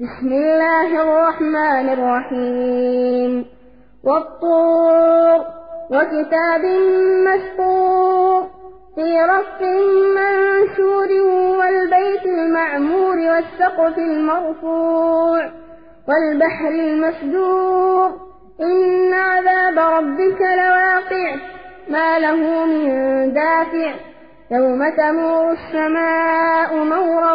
بسم الله الرحمن الرحيم والطور وكتاب مسطور في رف منشور والبيت المعمور والسقف المرفوع والبحر المسجور إن عذاب ربك لواقع ما له من دافع يوم تمور السماء مورا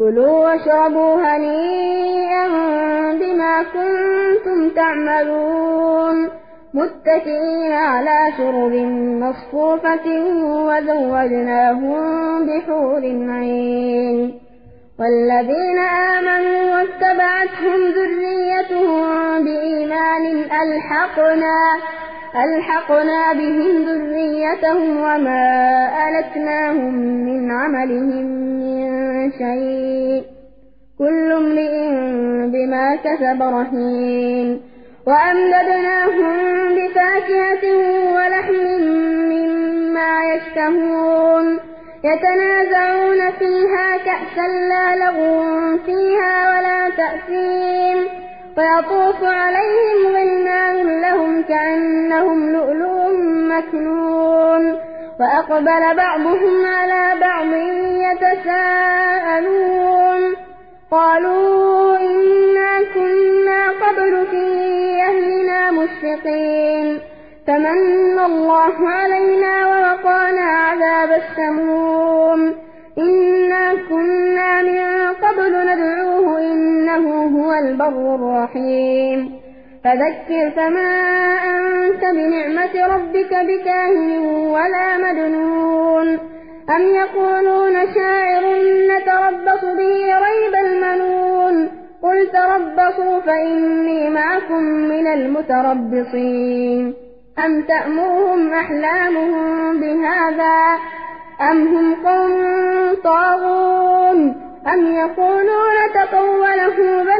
كلوا واشربوا هنيئا بما كنتم تعملون. متكئين على شرب مصفوفة وزوجناهم بحور عين. والذين آمنوا واتبعتهم ذريتهم بإيمان ألحقنا. ألحقنا بهم ذريتهم وما ألتناهم من عملهم من شيء. كل امرئ بما كسب رهين. وأمددناهم بفاكهة ولحم مما يشتهون. يتنازعون فيها كأسا لا لغو فيها ولا تأثيم. ويطوف عليهم غلمان لهم كأنهم لؤلؤ مكنون. وأقبل بعضهم على بعض يتساءلون. قالوا إنا كنا قبل في أهلنا مشفقين. فمن الله علينا ووقانا عذاب السموم. البر الرحيم. فذكر فما أنت بنعمة ربك بكاهن ولا مجنون. أم يقولون شاعر نتربص به ريب المنون. قل تربصوا فإني معكم من المتربصين. أم تأمرهم أحلامهم بهذا؟ أم هم قوم طاغون؟ أم يقولون تطوله بل